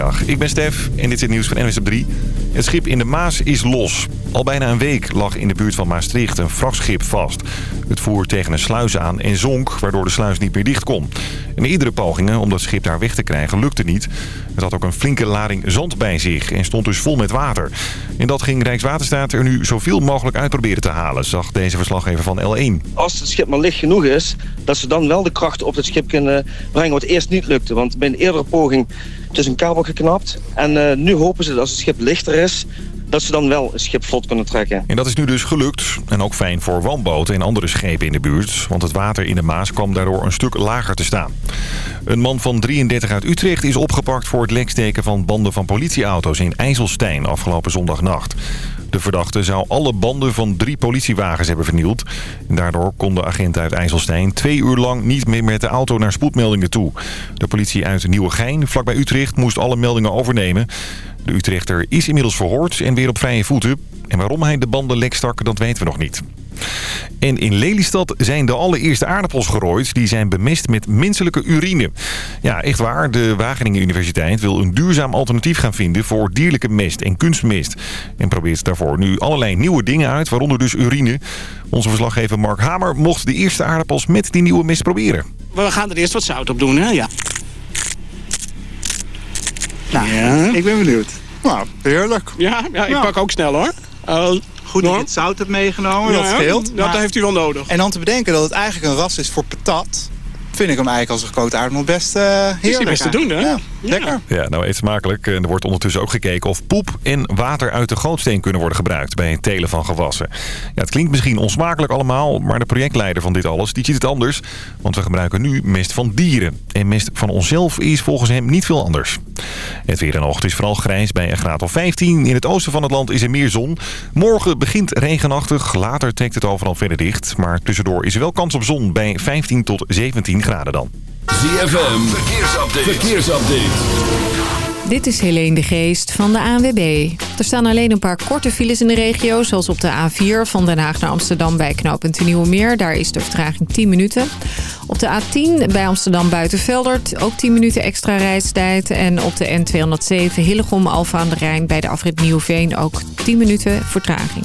Goedemiddag, ik ben Stef en dit is het nieuws van NWS op 3. Het schip in de Maas is los. Al bijna een week lag in de buurt van Maastricht een vrachtschip vast. Het voer tegen een sluis aan en zonk, waardoor de sluis niet meer dicht kon. En iedere pogingen om dat schip daar weg te krijgen lukte niet. Het had ook een flinke lading zand bij zich en stond dus vol met water. En dat ging Rijkswaterstaat er nu zoveel mogelijk uit proberen te halen, zag deze verslaggever van L1. Als het schip maar licht genoeg is, dat ze dan wel de krachten op het schip kunnen brengen wat eerst niet lukte. Want bij een eerdere poging is een kabel geknapt. En uh, nu hopen ze dat als het schip lichter is, dat ze dan wel een schip vlot kunnen trekken. En dat is nu dus gelukt. En ook fijn voor woonboten en andere schepen in de buurt. Want het water in de Maas kwam daardoor een stuk lager te staan. Een man van 33 uit Utrecht is opgepakt voor het leksteken van banden van politieauto's in IJsselstein afgelopen zondagnacht. De verdachte zou alle banden van drie politiewagens hebben vernield. Daardoor kon de agent uit IJsselstein twee uur lang niet meer met de auto naar spoedmeldingen toe. De politie uit Nieuwegein, vlakbij Utrecht, moest alle meldingen overnemen. De Utrechter is inmiddels verhoord en weer op vrije voeten. En waarom hij de banden lek stak, dat weten we nog niet. En in Lelystad zijn de allereerste aardappels gerooid. Die zijn bemest met menselijke urine. Ja, echt waar. De Wageningen Universiteit wil een duurzaam alternatief gaan vinden... voor dierlijke mest en kunstmest. En probeert daarvoor nu allerlei nieuwe dingen uit, waaronder dus urine. Onze verslaggever Mark Hamer mocht de eerste aardappels met die nieuwe mest proberen. We gaan er eerst wat zout op doen, hè? Ja. Nou, ja. ik ben benieuwd. Nou, heerlijk. Ja, ja ik pak ook snel hoor. Uh, Goed dat je het zout hebt meegenomen, ja, dat scheelt. Dat heeft u wel nodig. En dan te bedenken dat het eigenlijk een ras is voor patat vind ik hem eigenlijk als een gekookt aardappel best uh, heerlijk. Is die best te doen, hè? Ja, lekker. Ja, nou eet smakelijk. Er wordt ondertussen ook gekeken of poep en water uit de gootsteen kunnen worden gebruikt bij het telen van gewassen. Ja, het klinkt misschien onsmakelijk allemaal, maar de projectleider van dit alles die ziet het anders. Want we gebruiken nu mest van dieren. En mest van onszelf is volgens hem niet veel anders. Het weer en ochtend is vooral grijs bij een graad of 15. In het oosten van het land is er meer zon. Morgen begint regenachtig, later trekt het overal verder dicht. Maar tussendoor is er wel kans op zon bij 15 tot 17 graden graden dan. ZFM, verkeersupdate. verkeersupdate. Dit is Helene de Geest van de ANWB. Er staan alleen een paar korte files in de regio... zoals op de A4 van Den Haag naar Amsterdam bij knooppunt Nieuwe Meer. Daar is de vertraging 10 minuten. Op de A10 bij Amsterdam Buitenveldert ook 10 minuten extra reistijd. En op de N207 Hillegom Alfa aan de Rijn bij de afrit Nieuwveen ook 10 minuten vertraging.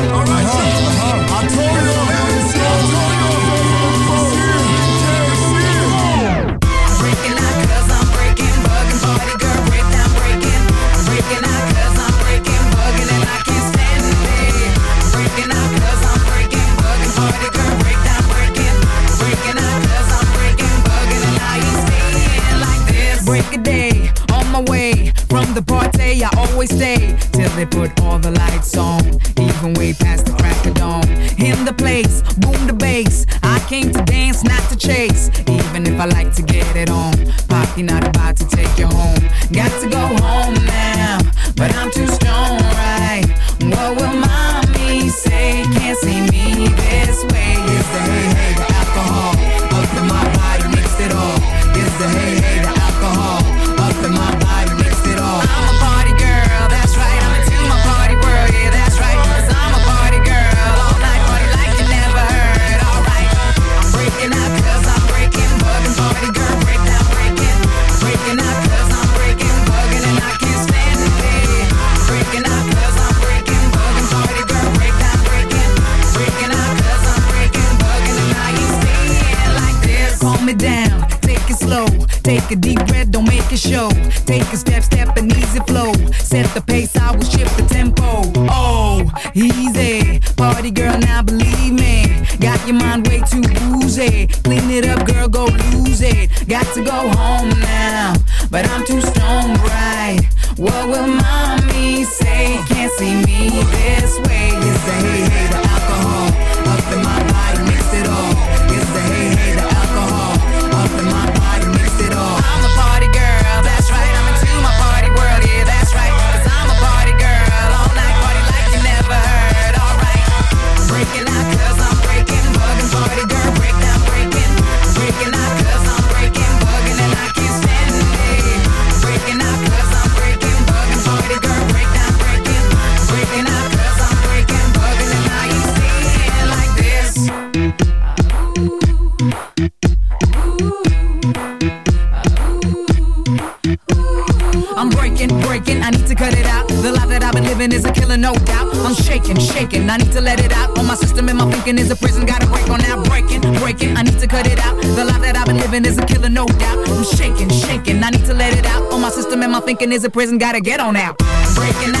From the party. I always stay till they put all the lights on, even way past the crack of dawn. In the place, boom the bass. I came to dance, not to chase. Even if I like to get it on, Poppy not about to take you home. Got to go home now, but I'm too is a prison. Gotta get on out. Breaking out,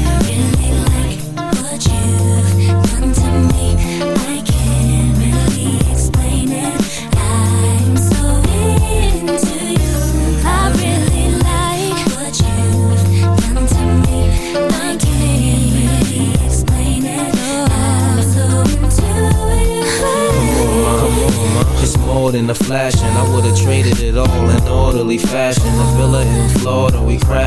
Than a flash, and I would've traded it all in orderly fashion.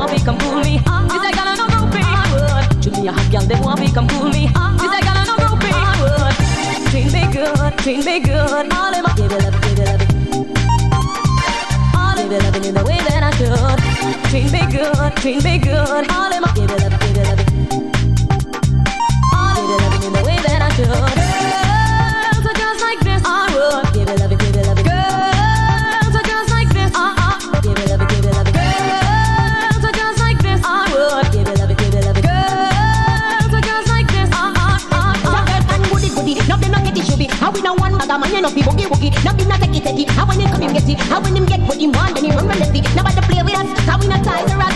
want me, come. This I got no groupie. I would. Should be me, come. This uh-huh. I got Treat me good, treat me good. All in my give it up, give it up. All in my in the way that I should. Treat me good, treat me good. All in my give it up, give it up. All in my in the way that I should. Cause man you know be boogie woogie. No be not take it steady And when him come him get it. How when him get what him want Then him run relentlessly Nobody play with us Cause we not ties around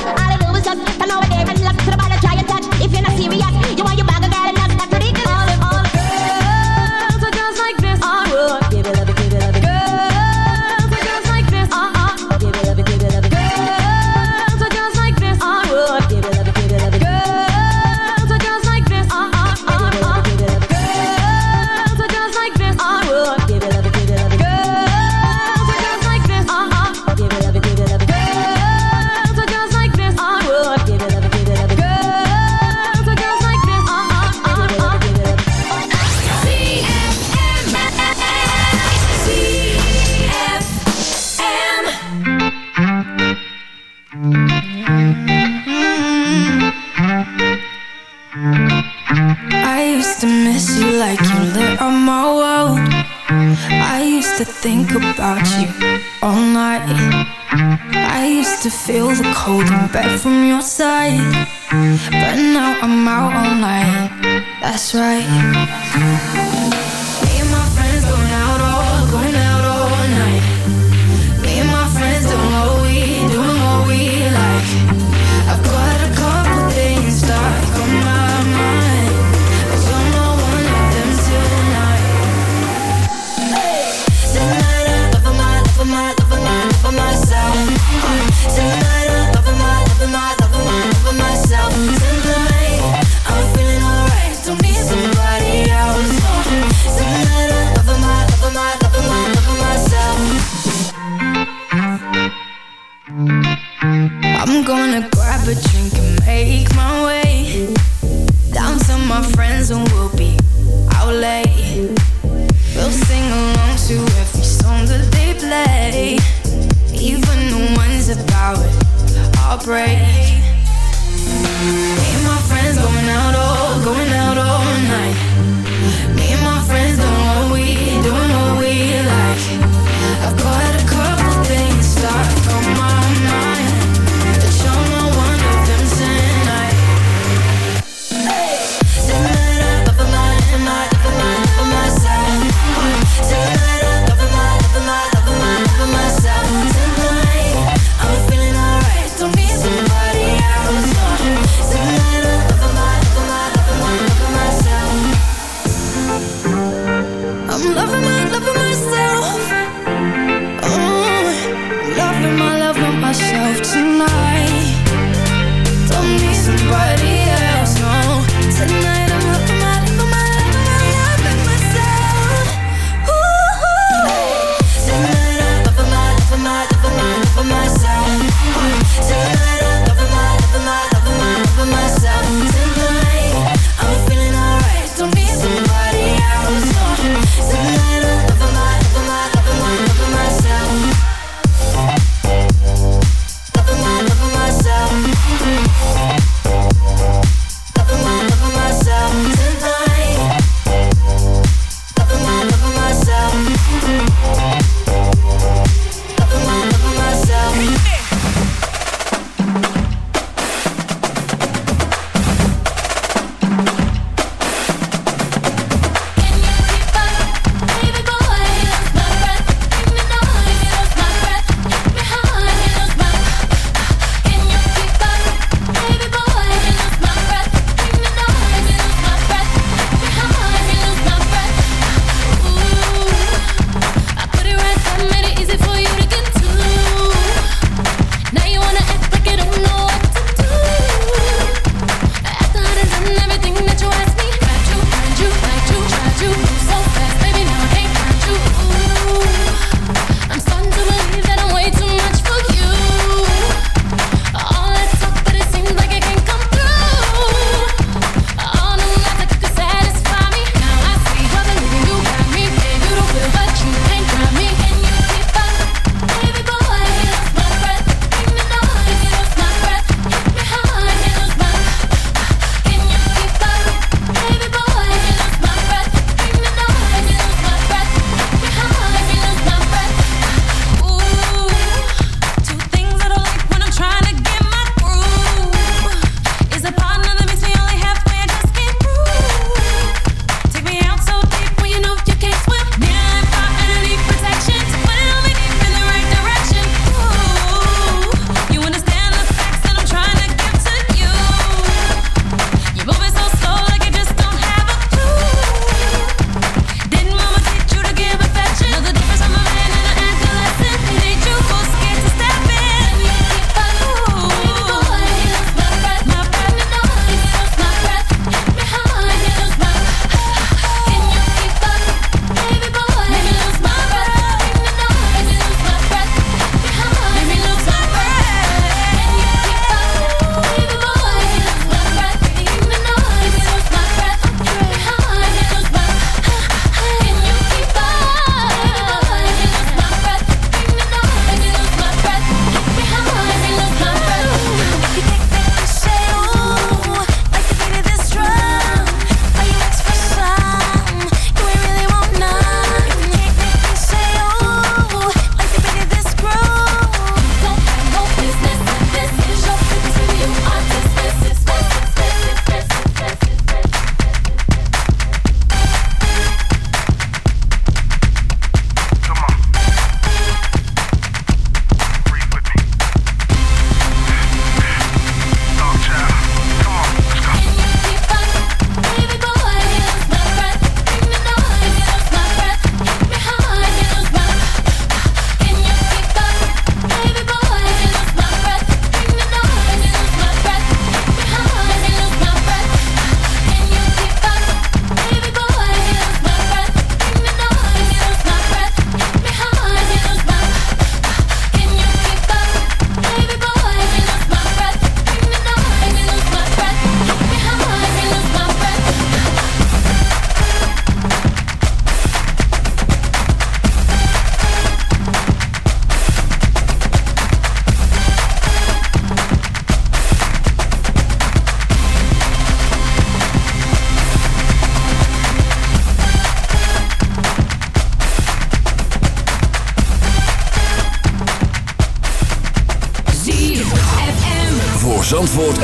holding back from your side But now I'm out online. That's right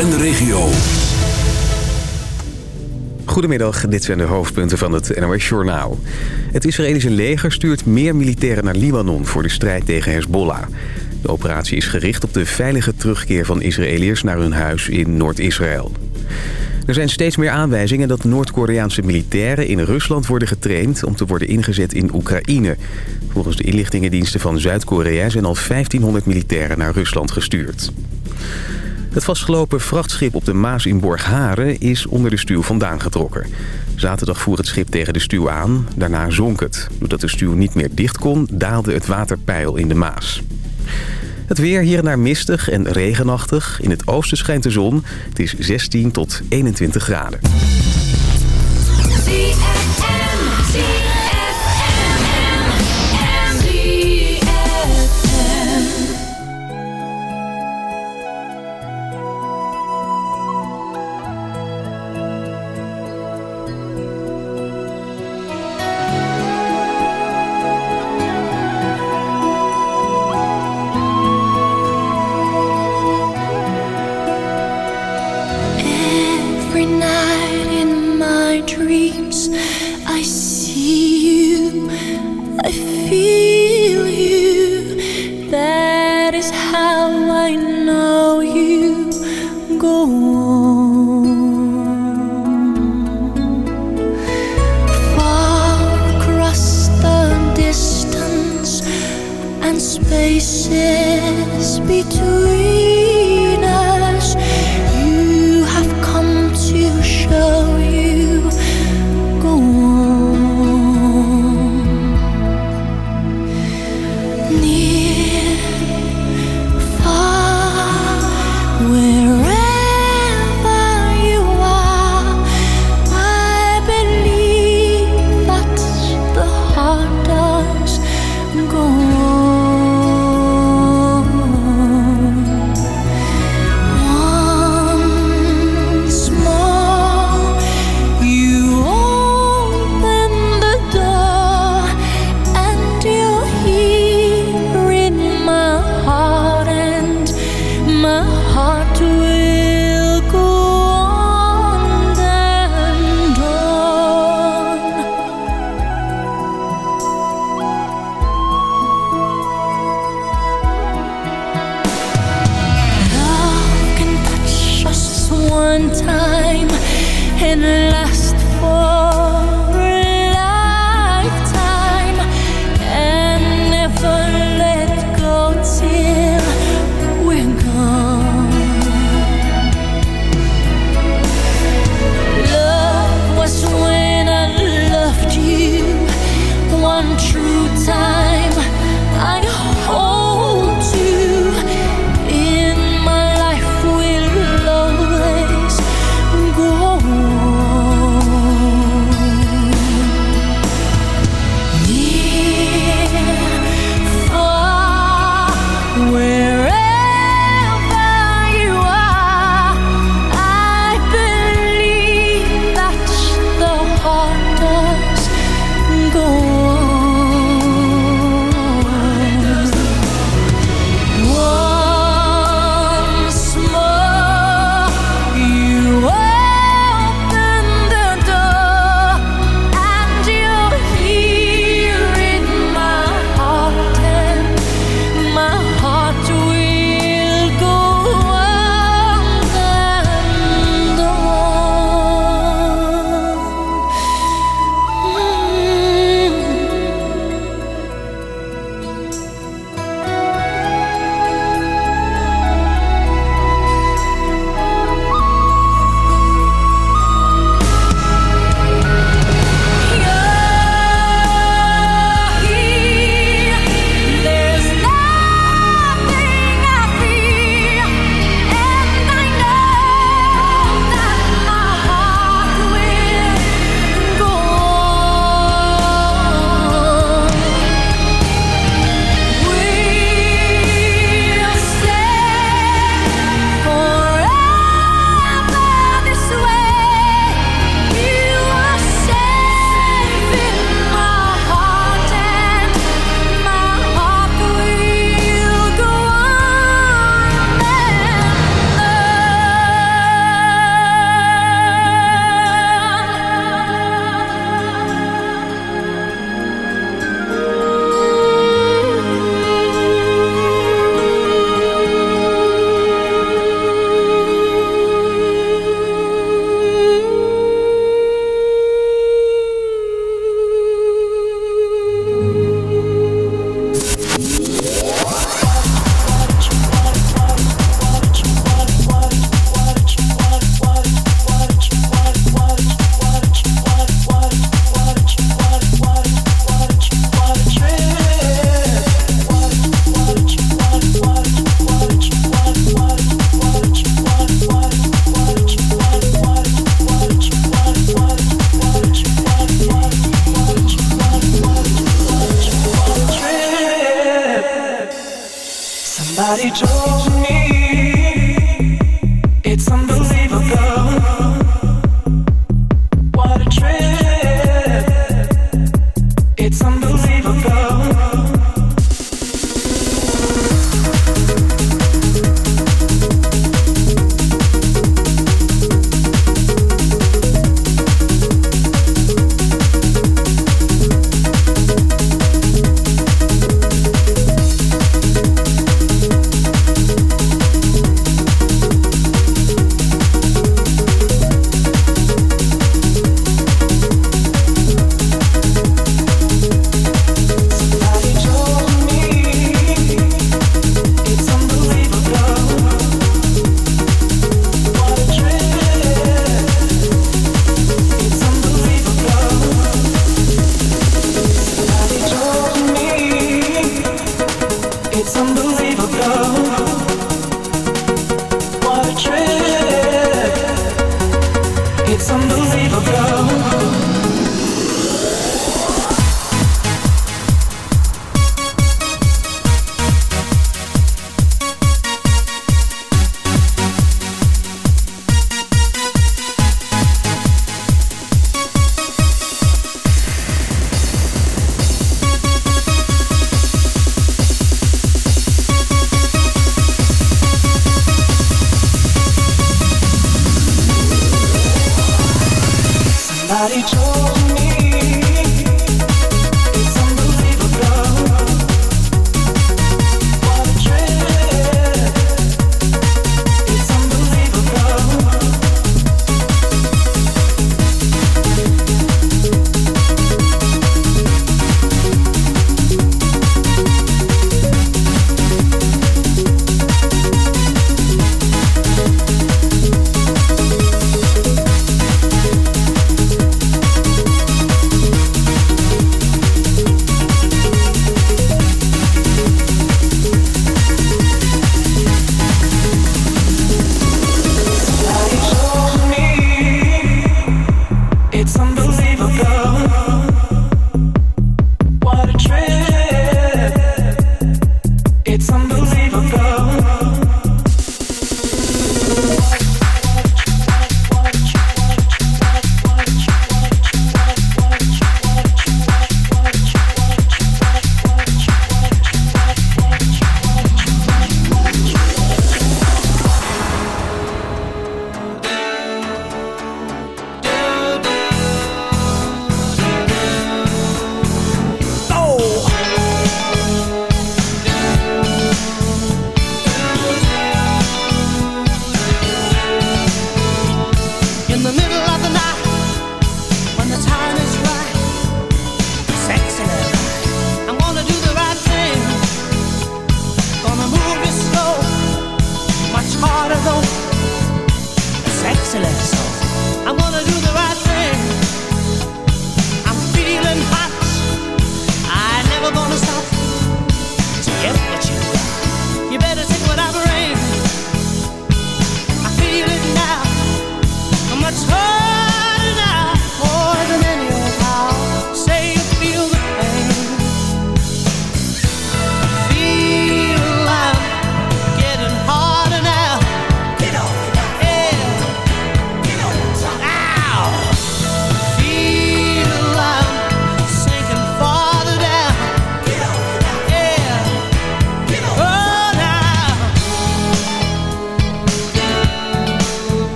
en de regio. Goedemiddag, dit zijn de hoofdpunten van het NOS Journaal. Het Israëlische leger stuurt meer militairen naar Libanon voor de strijd tegen Hezbollah. De operatie is gericht op de veilige terugkeer van Israëliërs naar hun huis in Noord-Israël. Er zijn steeds meer aanwijzingen dat Noord-Koreaanse militairen in Rusland worden getraind om te worden ingezet in Oekraïne. Volgens de inlichtingendiensten van Zuid-Korea zijn al 1500 militairen naar Rusland gestuurd. Het vastgelopen vrachtschip op de Maas in Borgharen is onder de stuw vandaan getrokken. Zaterdag voer het schip tegen de stuw aan, daarna zonk het. Doordat de stuw niet meer dicht kon, daalde het waterpeil in de Maas. Het weer hier mistig en regenachtig. In het oosten schijnt de zon. Het is 16 tot 21 graden.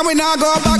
Can we not go back?